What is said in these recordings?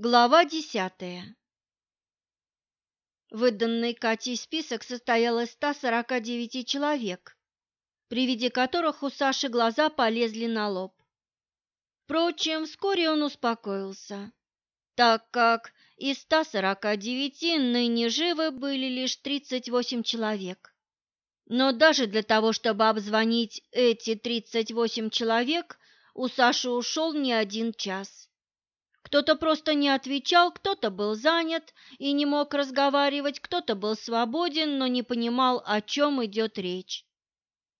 Глава десятая Выданный Катей список состоял из 149 человек, при виде которых у Саши глаза полезли на лоб. Впрочем, вскоре он успокоился, так как из 149 ныне живы были лишь 38 человек. Но даже для того, чтобы обзвонить эти 38 человек, у Саши ушел не один час. Кто-то просто не отвечал, кто-то был занят и не мог разговаривать, кто-то был свободен, но не понимал, о чем идет речь.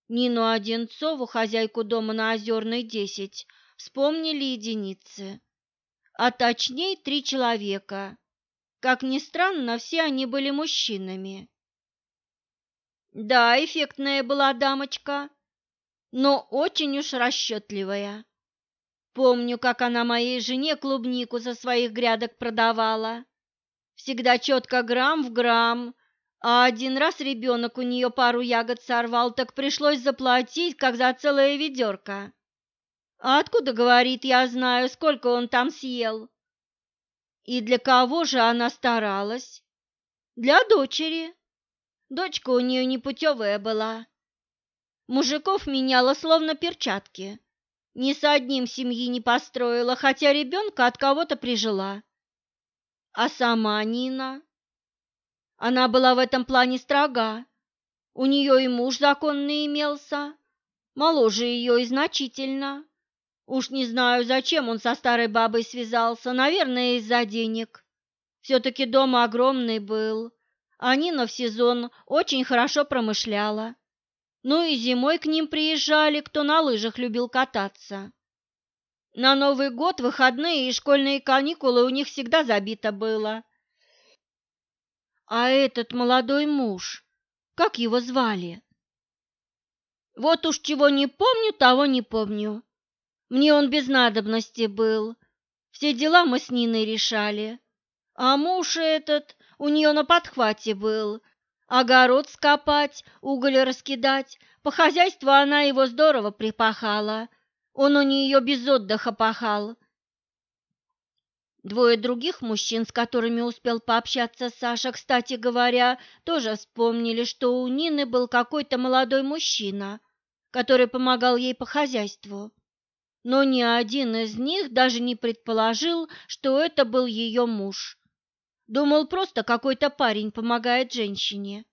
Нину Одинцову, хозяйку дома на Озерной, 10, вспомнили единицы, а точнее три человека. Как ни странно, все они были мужчинами. Да, эффектная была дамочка, но очень уж расчетливая. Помню, как она моей жене клубнику со своих грядок продавала. Всегда четко грамм в грамм, а один раз ребенок у нее пару ягод сорвал, так пришлось заплатить, как за целое ведерко. А откуда, говорит, я знаю, сколько он там съел? И для кого же она старалась? Для дочери. Дочка у нее непутевая была. Мужиков меняла словно перчатки ни с одним семьи не построила, хотя ребенка от кого-то прижила. А сама Нина? Она была в этом плане строга. У нее и муж законный имелся, моложе ее и значительно. Уж не знаю, зачем он со старой бабой связался, наверное, из-за денег. Все-таки дом огромный был, а Нина в сезон очень хорошо промышляла. Ну и зимой к ним приезжали, кто на лыжах любил кататься. На Новый год, выходные и школьные каникулы у них всегда забито было. А этот молодой муж, как его звали? Вот уж чего не помню, того не помню. Мне он без надобности был. Все дела мы с Ниной решали. А муж этот у нее на подхвате был, огород скопать, уголь раскидать. По хозяйству она его здорово припахала. Он у нее без отдыха пахал. Двое других мужчин, с которыми успел пообщаться Саша, кстати говоря, тоже вспомнили, что у Нины был какой-то молодой мужчина, который помогал ей по хозяйству. Но ни один из них даже не предположил, что это был ее муж. Думал, просто какой-то парень помогает женщине.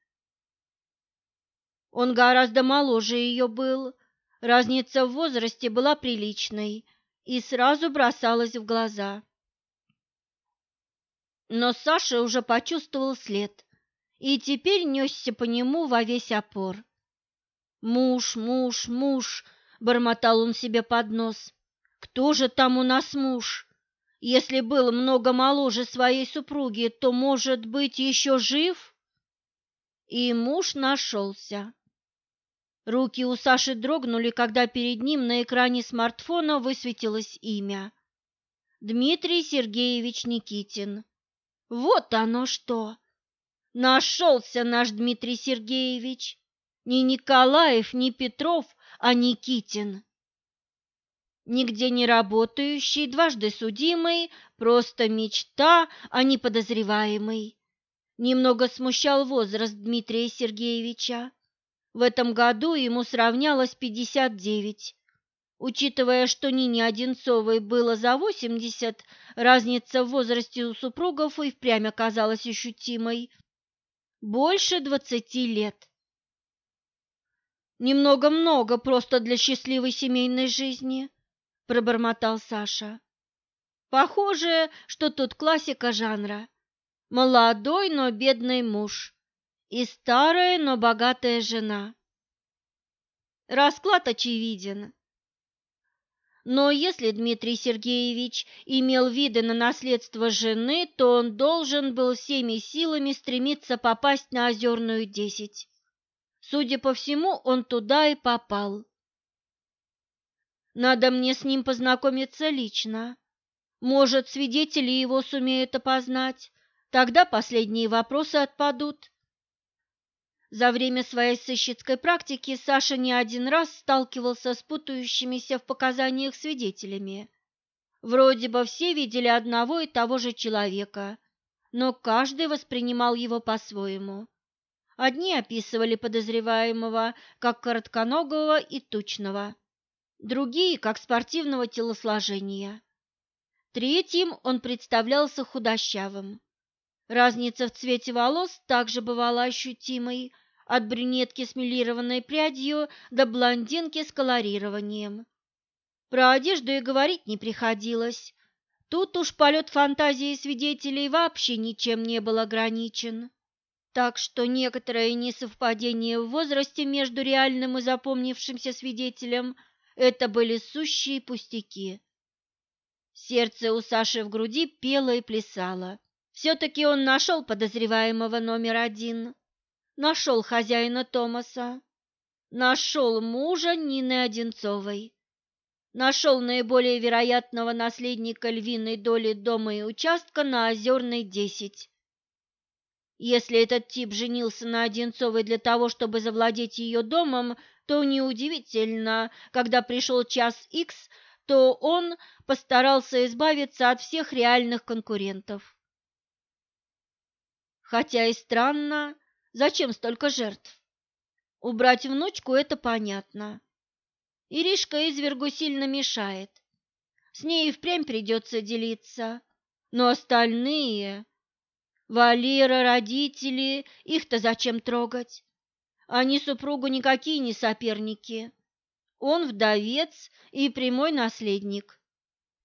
Он гораздо моложе ее был, разница в возрасте была приличной и сразу бросалась в глаза. Но Саша уже почувствовал след и теперь несся по нему во весь опор. «Муж, муж, муж!» — бормотал он себе под нос. «Кто же там у нас муж?» Если был много моложе своей супруги, то, может быть, еще жив? И муж нашелся. Руки у Саши дрогнули, когда перед ним на экране смартфона высветилось имя. Дмитрий Сергеевич Никитин. Вот оно что! Нашелся наш Дмитрий Сергеевич. Не Николаев, не Петров, а Никитин нигде не работающий, дважды судимый, просто мечта, а не подозреваемый. Немного смущал возраст Дмитрия Сергеевича. В этом году ему сравнялось 59. Учитывая, что Нине Одинцовой было за 80, разница в возрасте у супругов и впрямь оказалась ощутимой. Больше 20 лет. Немного-много просто для счастливой семейной жизни пробормотал Саша. Похоже, что тут классика жанра. Молодой, но бедный муж и старая, но богатая жена. Расклад очевиден. Но если Дмитрий Сергеевич имел виды на наследство жены, то он должен был всеми силами стремиться попасть на Озерную десять. Судя по всему, он туда и попал. Надо мне с ним познакомиться лично. Может, свидетели его сумеют опознать. Тогда последние вопросы отпадут. За время своей сыщицкой практики Саша не один раз сталкивался с путающимися в показаниях свидетелями. Вроде бы все видели одного и того же человека, но каждый воспринимал его по-своему. Одни описывали подозреваемого как коротконогого и тучного, другие – как спортивного телосложения. Третьим он представлялся худощавым. Разница в цвете волос также бывала ощутимой, от брюнетки с милированной прядью до блондинки с колорированием. Про одежду и говорить не приходилось. Тут уж полет фантазии свидетелей вообще ничем не был ограничен. Так что некоторое несовпадение в возрасте между реальным и запомнившимся свидетелем – это были сущие пустяки. Сердце у Саши в груди пело и плясало. Все-таки он нашел подозреваемого номер один. Нашел хозяина Томаса. Нашел мужа Нины Одинцовой. Нашел наиболее вероятного наследника львиной доли дома и участка на Озерной, 10. Если этот тип женился на Одинцовой для того, чтобы завладеть ее домом, то неудивительно, когда пришел час Х, то он постарался избавиться от всех реальных конкурентов. Хотя и странно, зачем столько жертв? Убрать внучку – это понятно. Иришка извергу сильно мешает. С ней и впрямь придется делиться. Но остальные... Валера, родители, их-то зачем трогать? Они супругу никакие не соперники. Он вдовец и прямой наследник.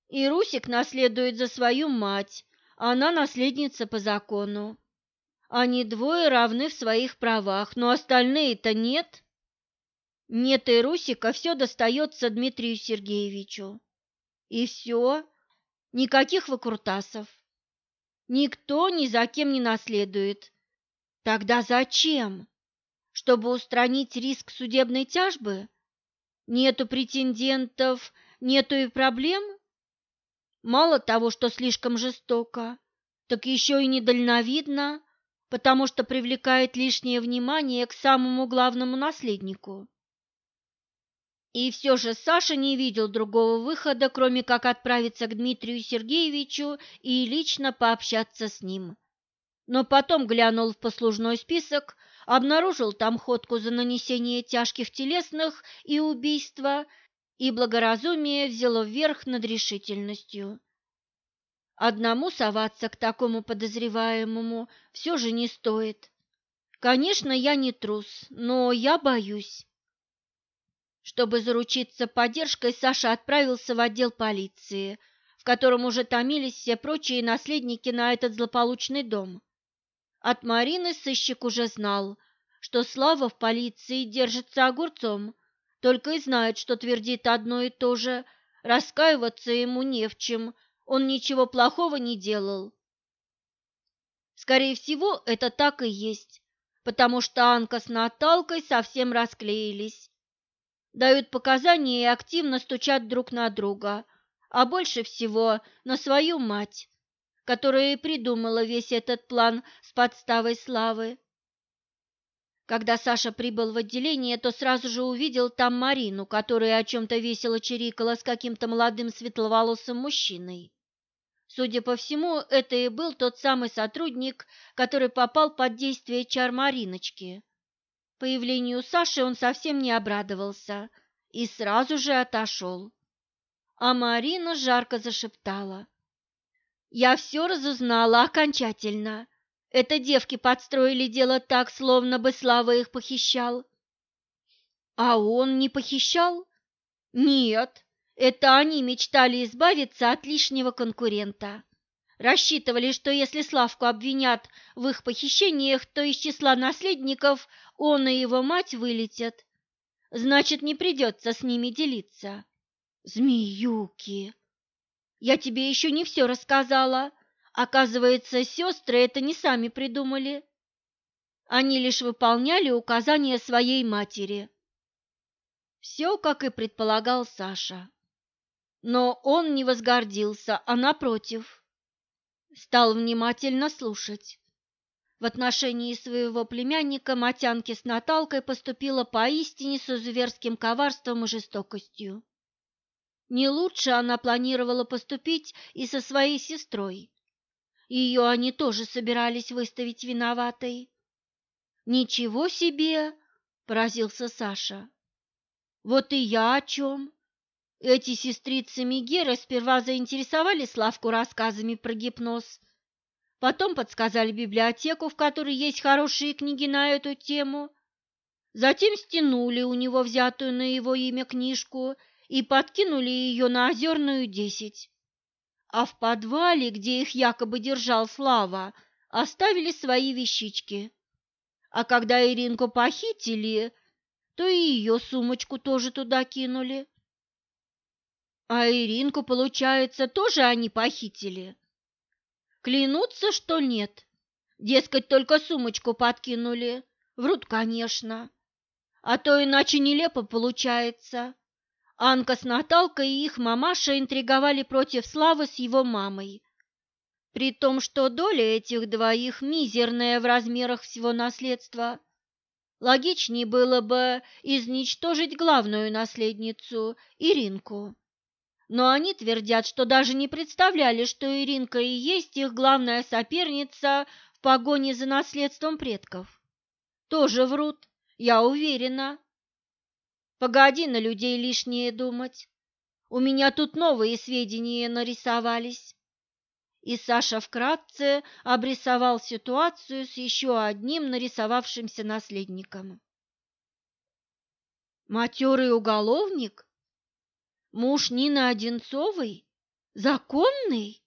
И Русик наследует за свою мать, а она наследница по закону. Они двое равны в своих правах, но остальные-то нет. Нет и Русика, все достается Дмитрию Сергеевичу. И все, никаких выкрутасов. Никто ни за кем не наследует. Тогда зачем? Чтобы устранить риск судебной тяжбы? Нету претендентов, нету и проблем? Мало того, что слишком жестоко, так еще и недальновидно, потому что привлекает лишнее внимание к самому главному наследнику. И все же Саша не видел другого выхода, кроме как отправиться к Дмитрию Сергеевичу и лично пообщаться с ним. Но потом глянул в послужной список, обнаружил там ходку за нанесение тяжких телесных и убийства, и благоразумие взяло верх над решительностью. Одному соваться к такому подозреваемому все же не стоит. Конечно, я не трус, но я боюсь. Чтобы заручиться поддержкой, Саша отправился в отдел полиции, в котором уже томились все прочие наследники на этот злополучный дом. От Марины сыщик уже знал, что Слава в полиции держится огурцом, только и знает, что твердит одно и то же, раскаиваться ему не в чем, он ничего плохого не делал. Скорее всего, это так и есть, потому что Анка с Наталкой совсем расклеились. Дают показания и активно стучат друг на друга, а больше всего на свою мать которая и придумала весь этот план с подставой славы. Когда Саша прибыл в отделение, то сразу же увидел там Марину, которая о чем-то весело чирикала с каким-то молодым светловолосым мужчиной. Судя по всему, это и был тот самый сотрудник, который попал под действие чар Мариночки. Появлению Саши он совсем не обрадовался и сразу же отошел. А Марина жарко зашептала. Я все разузнала окончательно. Это девки подстроили дело так, словно бы Слава их похищал. А он не похищал? Нет, это они мечтали избавиться от лишнего конкурента. Рассчитывали, что если Славку обвинят в их похищениях, то из числа наследников он и его мать вылетят. Значит, не придется с ними делиться. Змеюки! Я тебе еще не все рассказала. Оказывается, сестры это не сами придумали. Они лишь выполняли указания своей матери. Все, как и предполагал Саша. Но он не возгордился, а напротив, стал внимательно слушать. В отношении своего племянника Матянки с Наталкой поступила поистине с изуверским коварством и жестокостью. Не лучше она планировала поступить и со своей сестрой. Ее они тоже собирались выставить виноватой. «Ничего себе!» – поразился Саша. «Вот и я о чем. Эти сестрицы Мегеры сперва заинтересовали Славку рассказами про гипноз, потом подсказали библиотеку, в которой есть хорошие книги на эту тему, затем стянули у него взятую на его имя книжку и подкинули ее на Озерную десять. А в подвале, где их якобы держал Слава, оставили свои вещички. А когда Иринку похитили, то и ее сумочку тоже туда кинули. А Иринку, получается, тоже они похитили? Клянутся, что нет. Дескать, только сумочку подкинули. Врут, конечно. А то иначе нелепо получается. Анка с Наталкой и их мамаша интриговали против Славы с его мамой. При том, что доля этих двоих мизерная в размерах всего наследства. Логичнее было бы изничтожить главную наследницу, Иринку. Но они твердят, что даже не представляли, что Иринка и есть их главная соперница в погоне за наследством предков. Тоже врут, я уверена. Погоди на людей лишнее думать. У меня тут новые сведения нарисовались. И Саша вкратце обрисовал ситуацию с еще одним нарисовавшимся наследником. Матерый уголовник? Муж Нины Одинцовой? Законный?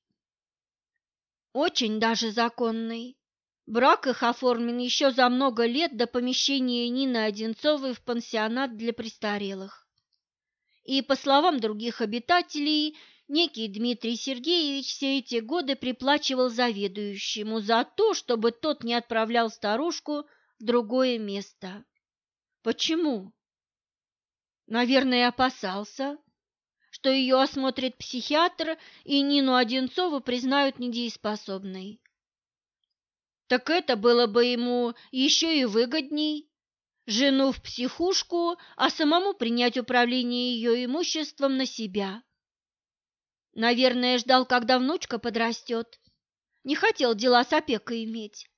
Очень даже законный. Брак их оформлен еще за много лет до помещения Нины Одинцовой в пансионат для престарелых. И, по словам других обитателей, некий Дмитрий Сергеевич все эти годы приплачивал заведующему за то, чтобы тот не отправлял старушку в другое место. Почему? Наверное, опасался, что ее осмотрит психиатр и Нину Одинцову признают недееспособной. Так это было бы ему еще и выгодней. Жену в психушку, а самому принять управление ее имуществом на себя. Наверное, ждал, когда внучка подрастет. Не хотел дела с опекой иметь.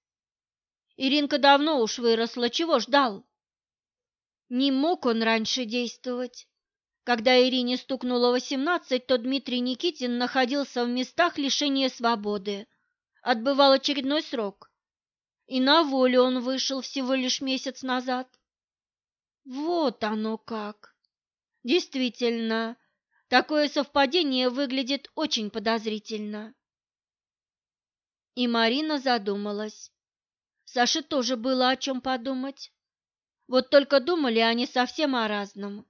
Иринка давно уж выросла, чего ждал? Не мог он раньше действовать. Когда Ирине стукнуло восемнадцать, то Дмитрий Никитин находился в местах лишения свободы, отбывал очередной срок. И на волю он вышел всего лишь месяц назад. Вот оно как! Действительно, такое совпадение выглядит очень подозрительно. И Марина задумалась. Саше тоже было о чем подумать. Вот только думали они совсем о разном.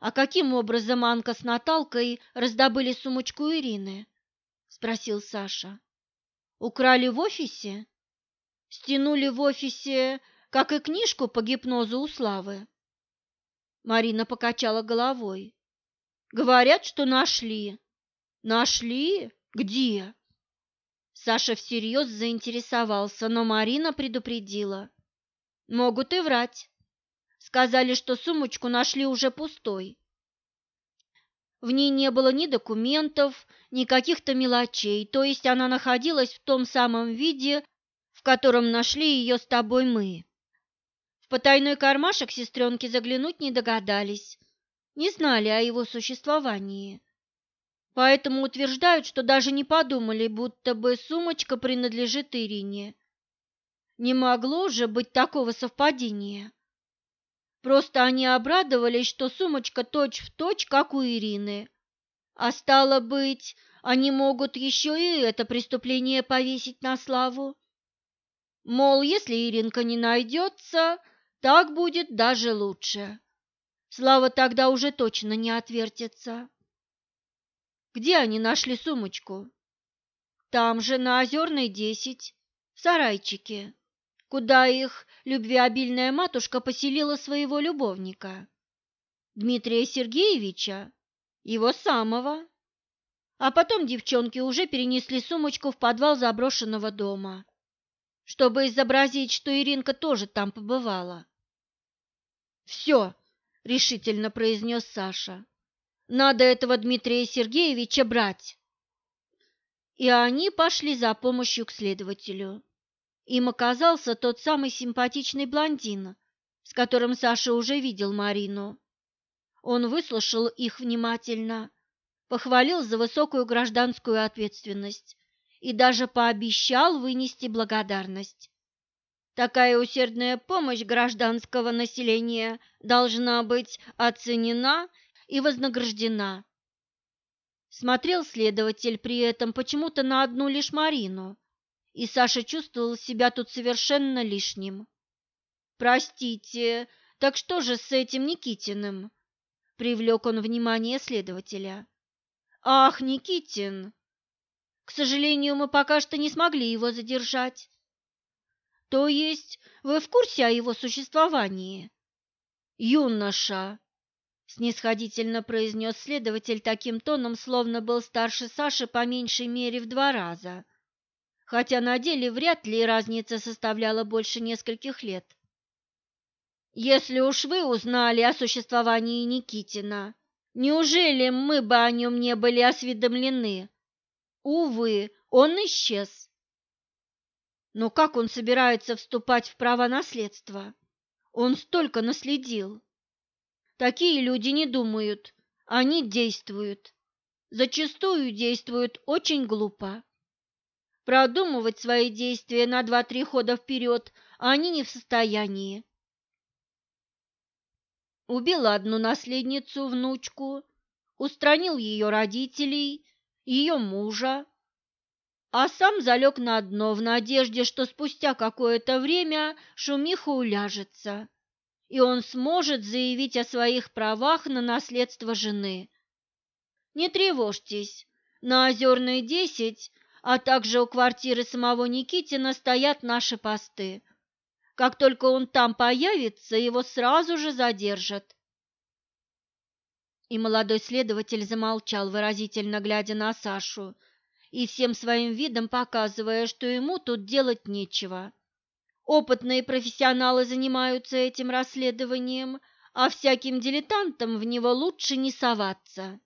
«А каким образом Анка с Наталкой раздобыли сумочку Ирины?» – спросил Саша. «Украли в офисе? Стянули в офисе, как и книжку по гипнозу у Славы?» Марина покачала головой. «Говорят, что нашли». «Нашли? Где?» Саша всерьез заинтересовался, но Марина предупредила. «Могут и врать. Сказали, что сумочку нашли уже пустой. В ней не было ни документов, ни каких-то мелочей, то есть она находилась в том самом виде, котором нашли ее с тобой мы. В потайной кармашек сестренки заглянуть не догадались, не знали о его существовании. Поэтому утверждают, что даже не подумали, будто бы сумочка принадлежит Ирине. Не могло же быть такого совпадения. Просто они обрадовались, что сумочка точь-в-точь, точь, как у Ирины. А стало быть, они могут еще и это преступление повесить на славу. Мол, если Иринка не найдется, так будет даже лучше. Слава тогда уже точно не отвертится. Где они нашли сумочку? Там же, на Озерной, десять, в сарайчике куда их любвеобильная матушка поселила своего любовника, Дмитрия Сергеевича, его самого. А потом девчонки уже перенесли сумочку в подвал заброшенного дома, чтобы изобразить, что Иринка тоже там побывала. «Все», — решительно произнес Саша, Надо этого Дмитрия Сергеевича брать. И они пошли за помощью к следователю. Им оказался тот самый симпатичный блондин, с которым Саша уже видел Марину. Он выслушал их внимательно, похвалил за высокую гражданскую ответственность и даже пообещал вынести благодарность. Такая усердная помощь гражданского населения должна быть оценена и вознаграждена. Смотрел следователь при этом почему-то на одну лишь Марину, и Саша чувствовал себя тут совершенно лишним. «Простите, так что же с этим Никитиным?» Привлек он внимание следователя. «Ах, Никитин! К сожалению, мы пока что не смогли его задержать. То есть вы в курсе о его существовании?» «Юноша!» — снисходительно произнес следователь таким тоном, словно был старше Саши по меньшей мере в два раза, хотя на деле вряд ли разница составляла больше нескольких лет. Если уж вы узнали о существовании Никитина, неужели мы бы о нем не были осведомлены? Увы, он исчез. Но как он собирается вступать в право наследства? Он столько наследил. Такие люди не думают, они действуют. Зачастую действуют очень глупо. Продумывать свои действия на два-три хода вперед они не в состоянии убил одну наследницу, внучку, устранил ее родителей, ее мужа, а сам залег на дно в надежде, что спустя какое-то время шумиха уляжется, и он сможет заявить о своих правах на наследство жены. Не тревожьтесь, на Озерной 10, а также у квартиры самого Никитина стоят наши посты. Как только он там появится, его сразу же задержат. И молодой следователь замолчал, выразительно глядя на Сашу и всем своим видом показывая, что ему тут делать нечего. Опытные профессионалы занимаются этим расследованием, а всяким дилетантам в него лучше не соваться.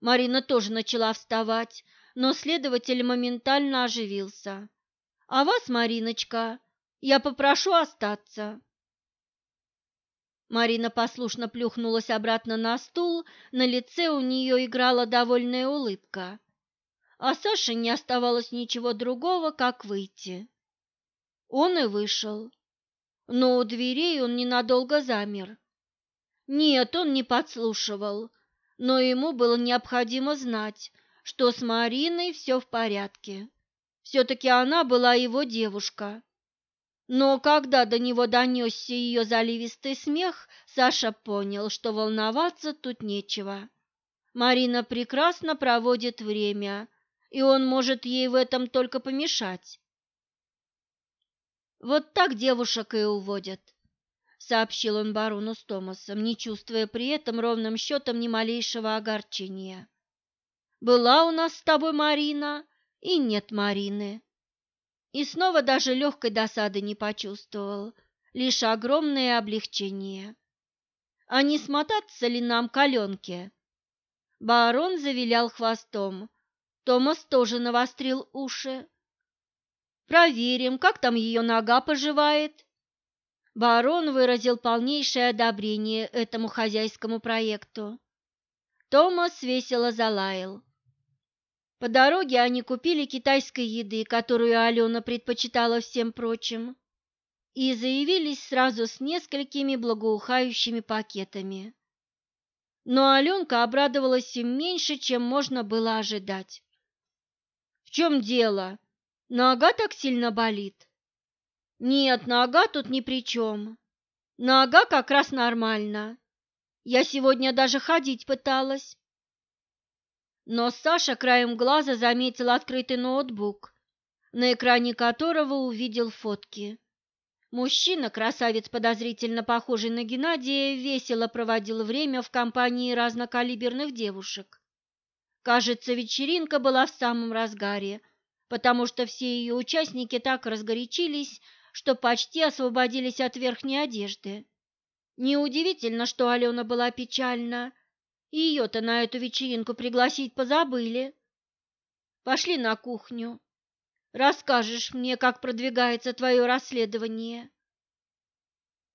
Марина тоже начала вставать, но следователь моментально оживился. «А вас, Мариночка, я попрошу остаться. Марина послушно плюхнулась обратно на стул, на лице у нее играла довольная улыбка. А Саше не оставалось ничего другого, как выйти. Он и вышел. Но у дверей он ненадолго замер. Нет, он не подслушивал, но ему было необходимо знать, что с Мариной все в порядке. Все-таки она была его девушка. Но когда до него донесся ее заливистый смех, Саша понял, что волноваться тут нечего. Марина прекрасно проводит время, и он может ей в этом только помешать. «Вот так девушек и уводят», — сообщил он барону с Томасом, не чувствуя при этом ровным счетом ни малейшего огорчения. «Была у нас с тобой Марина, и нет Марины. И снова даже легкой досады не почувствовал, лишь огромное облегчение. А не смотаться ли нам к Аленке? Барон завилял хвостом. Томас тоже навострил уши. «Проверим, как там ее нога поживает». Барон выразил полнейшее одобрение этому хозяйскому проекту. Томас весело залаял. По дороге они купили китайской еды, которую Алена предпочитала всем прочим, и заявились сразу с несколькими благоухающими пакетами. Но Аленка обрадовалась им меньше, чем можно было ожидать. «В чем дело? Нога так сильно болит?» «Нет, нога тут ни при чем. Нога как раз нормально. Я сегодня даже ходить пыталась. Но Саша краем глаза заметил открытый ноутбук, на экране которого увидел фотки. Мужчина, красавец подозрительно похожий на Геннадия, весело проводил время в компании разнокалиберных девушек. Кажется, вечеринка была в самом разгаре, потому что все ее участники так разгорячились, что почти освободились от верхней одежды. Неудивительно, что Алена была печальна, ее-то на эту вечеринку пригласить позабыли. Пошли на кухню. Расскажешь мне, как продвигается твое расследование.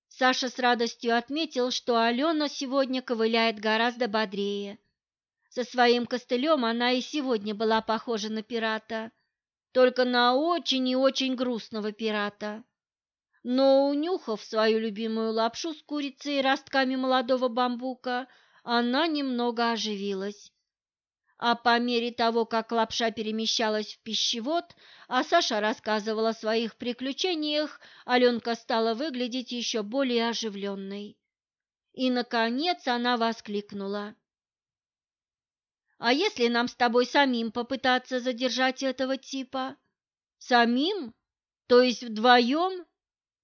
Саша с радостью отметил, что Алена сегодня ковыляет гораздо бодрее. Со своим костылем она и сегодня была похожа на пирата, только на очень и очень грустного пирата. Но, унюхав свою любимую лапшу с курицей и ростками молодого бамбука, она немного оживилась. А по мере того, как лапша перемещалась в пищевод, а Саша рассказывала о своих приключениях, Аленка стала выглядеть еще более оживленной. И, наконец, она воскликнула. «А если нам с тобой самим попытаться задержать этого типа?» «Самим? То есть вдвоем?»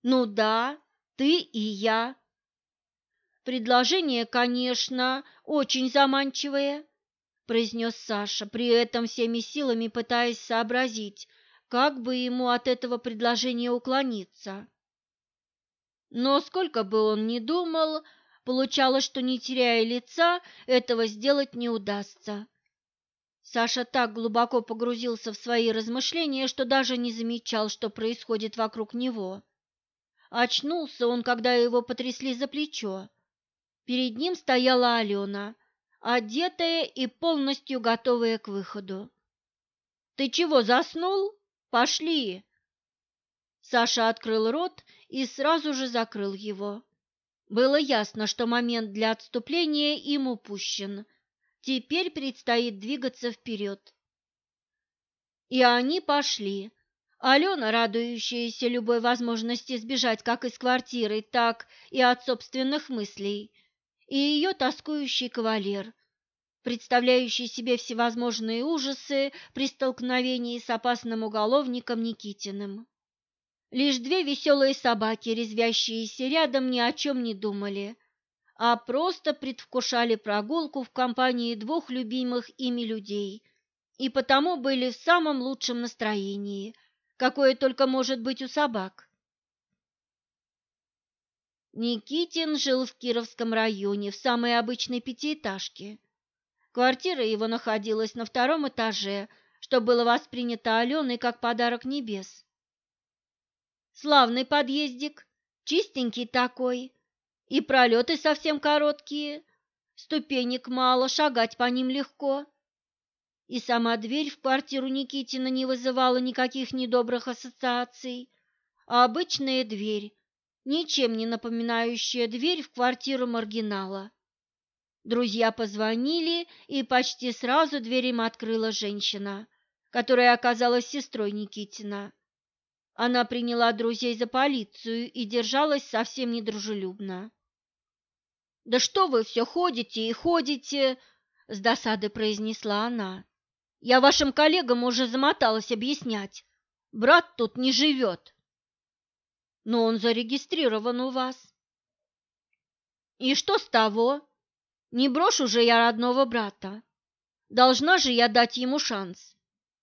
«Ну да, ты и я». «Предложение, конечно, очень заманчивое», – произнес Саша, при этом всеми силами пытаясь сообразить, как бы ему от этого предложения уклониться. Но сколько бы он ни думал, получалось, что не теряя лица, этого сделать не удастся. Саша так глубоко погрузился в свои размышления, что даже не замечал, что происходит вокруг него. Очнулся он, когда его потрясли за плечо. Перед ним стояла Алена, одетая и полностью готовая к выходу. «Ты чего, заснул?» Пошли!» Саша открыл рот и сразу же закрыл его. Было ясно, что момент для отступления им упущен. Теперь предстоит двигаться вперед. И они пошли. Алена, радующаяся любой возможности сбежать как из квартиры, так и от собственных мыслей, и ее тоскующий кавалер, представляющий себе всевозможные ужасы при столкновении с опасным уголовником Никитиным. Лишь две веселые собаки, резвящиеся рядом, ни о чем не думали, а просто предвкушали прогулку в компании двух любимых ими людей и потому были в самом лучшем настроении, какое только может быть у собак. Никитин жил в Кировском районе в самой обычной пятиэтажке – Квартира его находилась на втором этаже, что было воспринято Аленой как подарок небес. Славный подъездик, чистенький такой, и пролеты совсем короткие, ступенек мало, шагать по ним легко. И сама дверь в квартиру Никитина не вызывала никаких недобрых ассоциаций, а обычная дверь, ничем не напоминающая дверь в квартиру маргинала. Друзья позвонили, и почти сразу дверь им открыла женщина, которая оказалась сестрой Никитина. Она приняла друзей за полицию и держалась совсем недружелюбно. «Да что вы все ходите и ходите!» – с досады произнесла она. «Я вашим коллегам уже замоталась объяснять. Брат тут не живет». «Но он зарегистрирован у вас». «И что с того?» Не брошу же я родного брата. Должна же я дать ему шанс.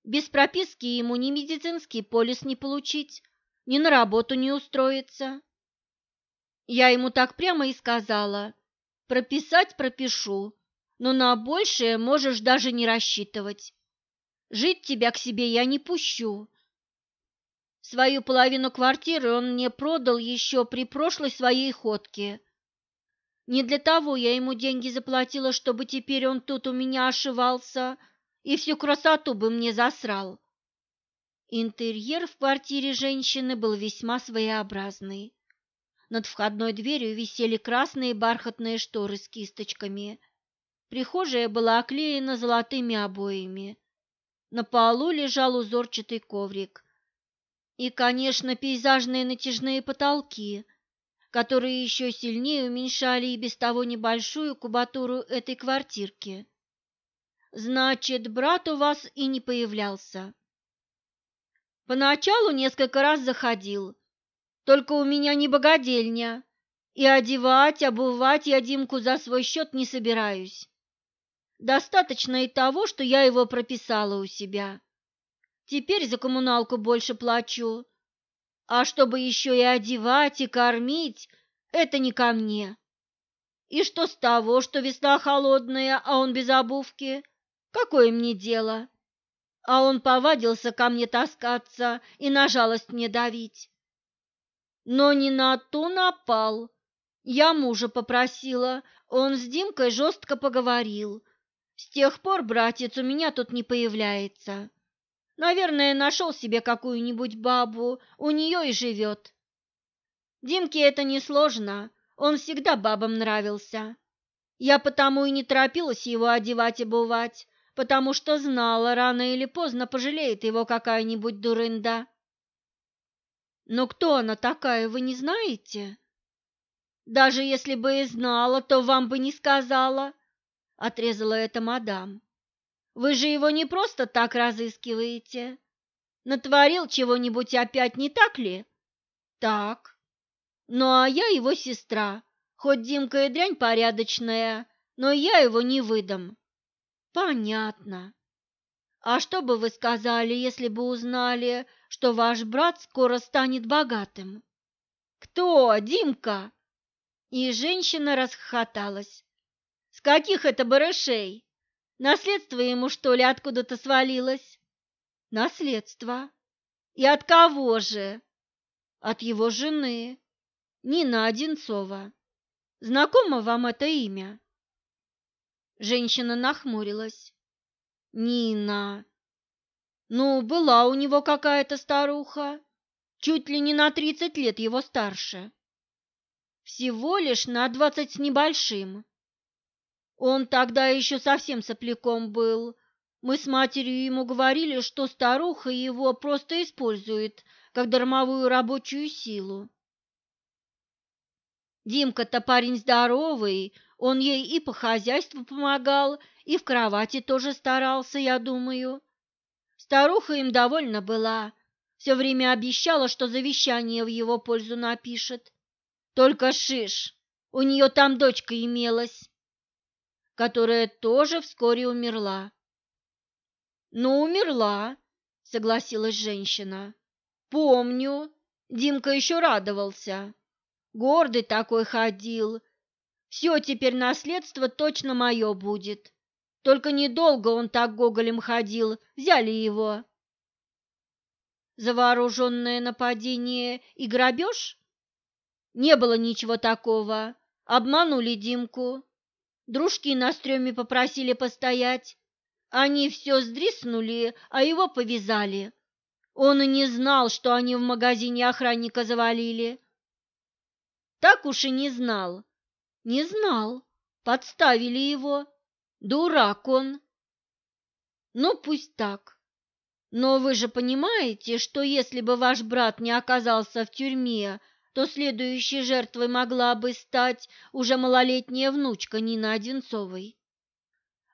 Без прописки ему ни медицинский полис не получить, ни на работу не устроиться. Я ему так прямо и сказала. Прописать пропишу, но на большее можешь даже не рассчитывать. Жить тебя к себе я не пущу. Свою половину квартиры он мне продал еще при прошлой своей ходке, не для того я ему деньги заплатила, чтобы теперь он тут у меня ошивался и всю красоту бы мне засрал. Интерьер в квартире женщины был весьма своеобразный. Над входной дверью висели красные бархатные шторы с кисточками. Прихожая была оклеена золотыми обоями. На полу лежал узорчатый коврик. И, конечно, пейзажные натяжные потолки – которые еще сильнее уменьшали и без того небольшую кубатуру этой квартирки. Значит, брат у вас и не появлялся. Поначалу несколько раз заходил, только у меня не богадельня, и одевать, обувать я Димку за свой счет не собираюсь. Достаточно и того, что я его прописала у себя. Теперь за коммуналку больше плачу, а чтобы еще и одевать, и кормить, это не ко мне. И что с того, что весна холодная, а он без обувки? Какое мне дело? А он повадился ко мне таскаться и на жалость мне давить. Но не на ту напал. Я мужа попросила, он с Димкой жестко поговорил. С тех пор братец у меня тут не появляется. Наверное, нашел себе какую-нибудь бабу, у нее и живет. Димке это несложно, он всегда бабам нравился. Я потому и не торопилась его одевать и бывать, потому что знала, рано или поздно пожалеет его какая-нибудь дурында. Но кто она такая, вы не знаете? Даже если бы и знала, то вам бы не сказала, отрезала эта мадам. Вы же его не просто так разыскиваете. Натворил чего-нибудь опять, не так ли? Так. Ну а я его сестра. Хоть Димка и дрянь порядочная, но я его не выдам. Понятно. А что бы вы сказали, если бы узнали, что ваш брат скоро станет богатым? Кто, Димка? И женщина расхохоталась. С каких это барышей? Наследство ему, что ли, откуда-то свалилось? Наследство. И от кого же? От его жены. Нина Одинцова. Знакомо вам это имя? Женщина нахмурилась. Нина. Ну, была у него какая-то старуха, чуть ли не на тридцать лет его старше. Всего лишь на двадцать с небольшим. Он тогда еще совсем сопляком был. Мы с матерью ему говорили, что старуха его просто использует как дармовую рабочую силу. Димка-то парень здоровый, он ей и по хозяйству помогал, и в кровати тоже старался, я думаю. Старуха им довольна была, все время обещала, что завещание в его пользу напишет. Только шиш, у нее там дочка имелась, которая тоже вскоре умерла. «Ну, умерла», — согласилась женщина. «Помню, Димка еще радовался. Гордый такой ходил. Все теперь наследство точно мое будет. Только недолго он так гоголем ходил, взяли его. За вооруженное нападение и грабеж? Не было ничего такого. Обманули Димку. Дружки на стреме попросили постоять. Они все сдриснули, а его повязали. Он и не знал, что они в магазине охранника завалили. Так уж и не знал. Не знал. Подставили его. Дурак он. Ну, пусть так. Но вы же понимаете, что если бы ваш брат не оказался в тюрьме, то следующей жертвой могла бы стать уже малолетняя внучка Нины Одинцовой.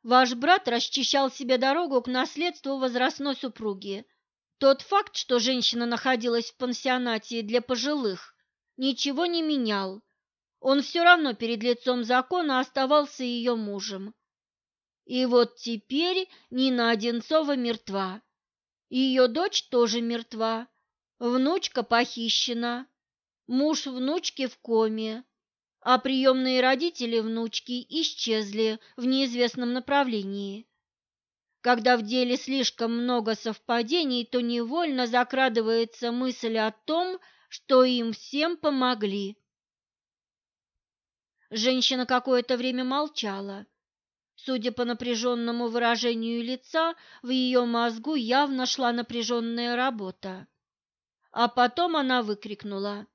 Ваш брат расчищал себе дорогу к наследству возрастной супруги. Тот факт, что женщина находилась в пансионате для пожилых, ничего не менял. Он все равно перед лицом закона оставался ее мужем. И вот теперь Нина Одинцова мертва. Ее дочь тоже мертва. Внучка похищена. Муж внучки в коме. А приемные родители внучки исчезли в неизвестном направлении. Когда в деле слишком много совпадений, то невольно закрадывается мысль о том, что им всем помогли. Женщина какое-то время молчала. Судя по напряженному выражению лица, в ее мозгу явно шла напряженная работа. А потом она выкрикнула.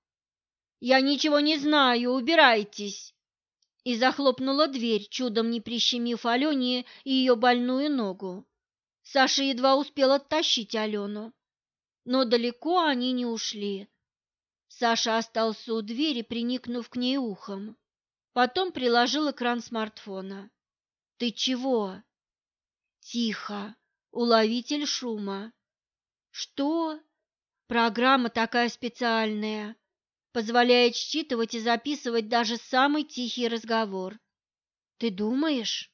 «Я ничего не знаю, убирайтесь!» И захлопнула дверь, чудом не прищемив Алене ее больную ногу. Саша едва успел оттащить Алену. Но далеко они не ушли. Саша остался у двери, приникнув к ней ухом. Потом приложил экран смартфона. «Ты чего?» «Тихо. Уловитель шума». «Что?» «Программа такая специальная. Позволяет считывать и записывать даже самый тихий разговор. Ты думаешь?»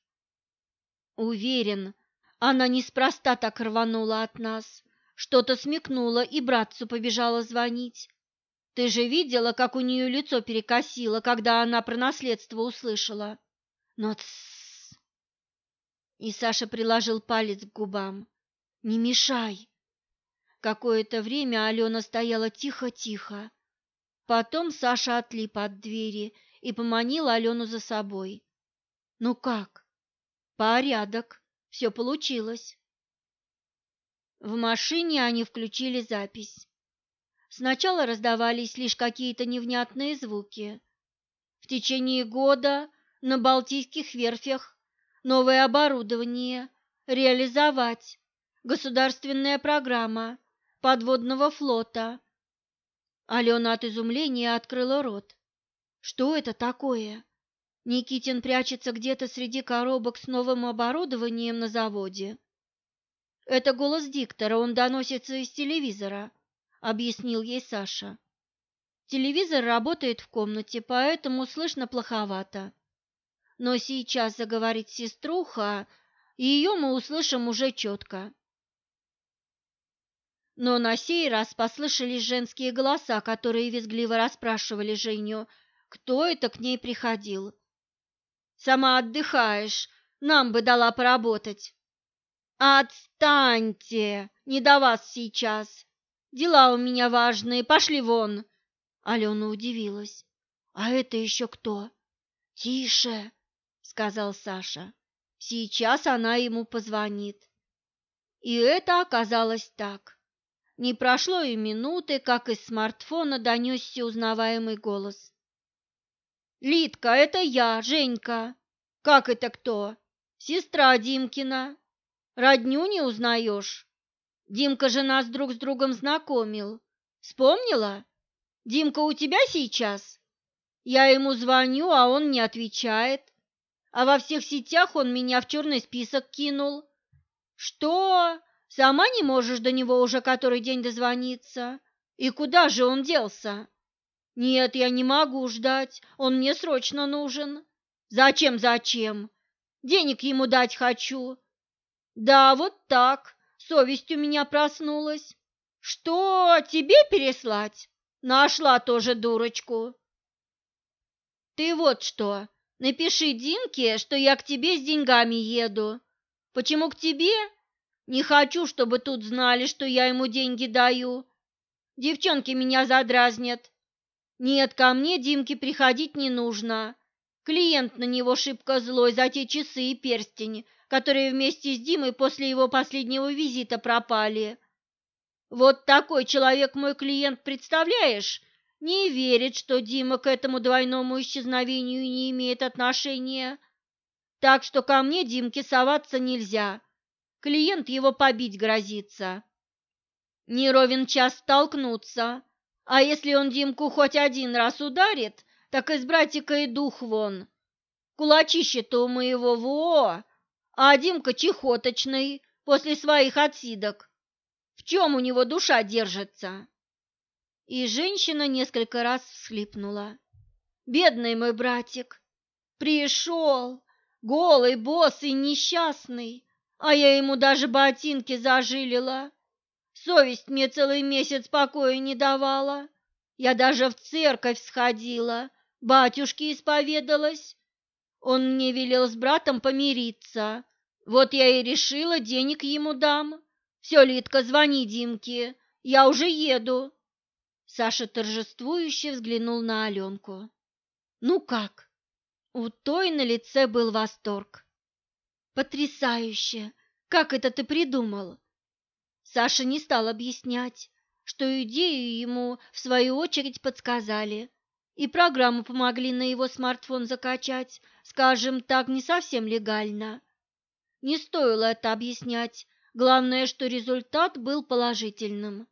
«Уверен, она неспроста так рванула от нас. Что-то смекнула и братцу побежала звонить. Ты же видела, как у нее лицо перекосило, когда она про наследство услышала. Но тссс. И Саша приложил палец к губам. Не мешай. Какое-то время Алена стояла тихо-тихо. Потом Саша отлип от двери и поманил Алену за собой. Ну как? Порядок. Все получилось. В машине они включили запись. Сначала раздавались лишь какие-то невнятные звуки. В течение года на Балтийских верфях новое оборудование реализовать, государственная программа подводного флота. Алена от изумления открыла рот. Что это такое? Никитин прячется где-то среди коробок с новым оборудованием на заводе. Это голос диктора, он доносится из телевизора, объяснил ей Саша. Телевизор работает в комнате, поэтому слышно плоховато. Но сейчас заговорит сеструха, и ее мы услышим уже четко. Но на сей раз послышались женские голоса, которые визгливо расспрашивали Женю, кто это к ней приходил. «Сама отдыхаешь, нам бы дала поработать». «Отстаньте! Не до вас сейчас! Дела у меня важные, пошли вон!» Алена удивилась. «А это еще кто?» «Тише!» — сказал Саша. «Сейчас она ему позвонит». И это оказалось так. Не прошло и минуты, как из смартфона донесся узнаваемый голос. «Литка, это я, Женька. Как это кто? Сестра Димкина. Родню не узнаешь? Димка же нас друг с другом знакомил. Вспомнила? Димка у тебя сейчас? Я ему звоню, а он не отвечает. А во всех сетях он меня в черный список кинул. Что? Сама не можешь до него уже который день дозвониться? И куда же он делся? Нет, я не могу ждать, он мне срочно нужен. Зачем, зачем? Денег ему дать хочу. Да, вот так, совесть у меня проснулась. Что, тебе переслать? Нашла тоже дурочку. Ты вот что, напиши Динке, что я к тебе с деньгами еду. Почему к тебе? Не хочу, чтобы тут знали, что я ему деньги даю. Девчонки меня задразнят. Нет, ко мне Димке приходить не нужно. Клиент на него шибко злой за те часы и перстень, которые вместе с Димой после его последнего визита пропали. Вот такой человек мой клиент, представляешь? Не верит, что Дима к этому двойному исчезновению не имеет отношения. Так что ко мне Димке соваться нельзя. Клиент его побить грозится. Не ровен час столкнуться, а если он Димку хоть один раз ударит, так из братика и дух вон. Кулачище-то у моего во, а Димка чехоточный после своих отсидок. В чем у него душа держится? И женщина несколько раз всхлипнула. Бедный мой братик, пришел, голый, босый, несчастный, а я ему даже ботинки зажилила. Совесть мне целый месяц покоя не давала. Я даже в церковь сходила, батюшке исповедалась. Он мне велел с братом помириться. Вот я и решила, денег ему дам. Все, Литка, звони Димке, я уже еду. Саша торжествующе взглянул на Аленку. Ну как? У той на лице был восторг. Потрясающе! Как это ты придумал? Саша не стал объяснять, что идею ему в свою очередь подсказали и программу помогли на его смартфон закачать, скажем так, не совсем легально. Не стоило это объяснять, главное, что результат был положительным.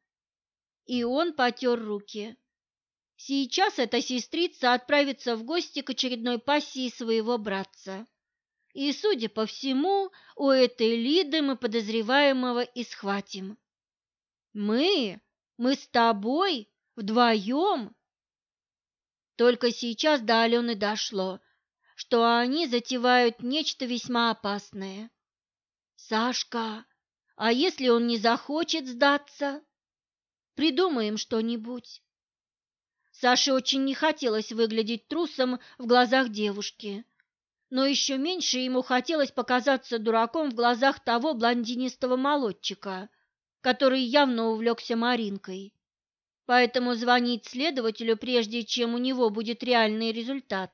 И он потер руки. Сейчас эта сестрица отправится в гости к очередной пассии своего братца. И, судя по всему, у этой Лиды мы подозреваемого и схватим. Мы? Мы с тобой? Вдвоем? Только сейчас до Алены дошло, что они затевают нечто весьма опасное. Сашка, а если он не захочет сдаться? Придумаем что-нибудь. Саше очень не хотелось выглядеть трусом в глазах девушки, но еще меньше ему хотелось показаться дураком в глазах того блондинистого молодчика, который явно увлекся Маринкой. Поэтому звонить следователю, прежде чем у него будет реальный результат,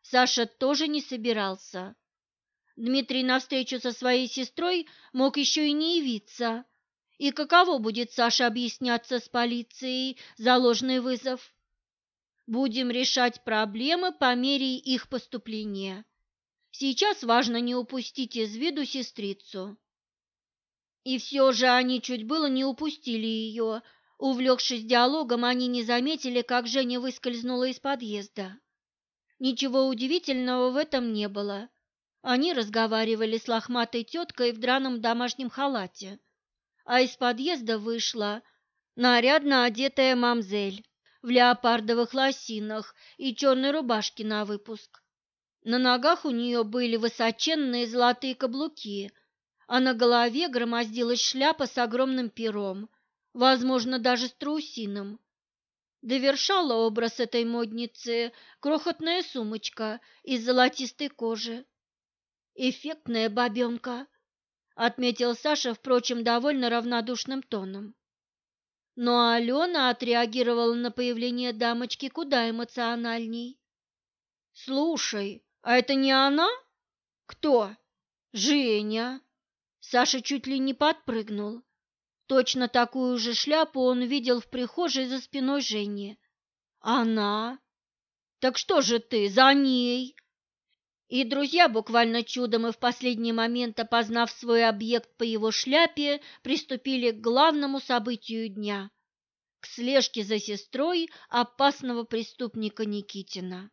Саша тоже не собирался. Дмитрий на встречу со своей сестрой мог еще и не явиться. И каково будет Саше объясняться с полицией за ложный вызов? Будем решать проблемы по мере их поступления. Сейчас важно не упустить из виду сестрицу. И все же они чуть было не упустили ее. Увлекшись диалогом, они не заметили, как Женя выскользнула из подъезда. Ничего удивительного в этом не было. Они разговаривали с лохматой теткой в драном домашнем халате, а из подъезда вышла нарядно одетая мамзель в леопардовых лосинах и черной рубашке на выпуск. На ногах у нее были высоченные золотые каблуки, а на голове громоздилась шляпа с огромным пером, возможно, даже с трусином. Довершала образ этой модницы крохотная сумочка из золотистой кожи. Эффектная бабенка, отметил Саша, впрочем, довольно равнодушным тоном. Но Алена отреагировала на появление дамочки куда эмоциональней. «Слушай, а это не она?» «Кто?» «Женя». Саша чуть ли не подпрыгнул. Точно такую же шляпу он видел в прихожей за спиной Жени. «Она?» «Так что же ты за ней?» И друзья, буквально чудом и в последний момент опознав свой объект по его шляпе, приступили к главному событию дня – к слежке за сестрой опасного преступника Никитина.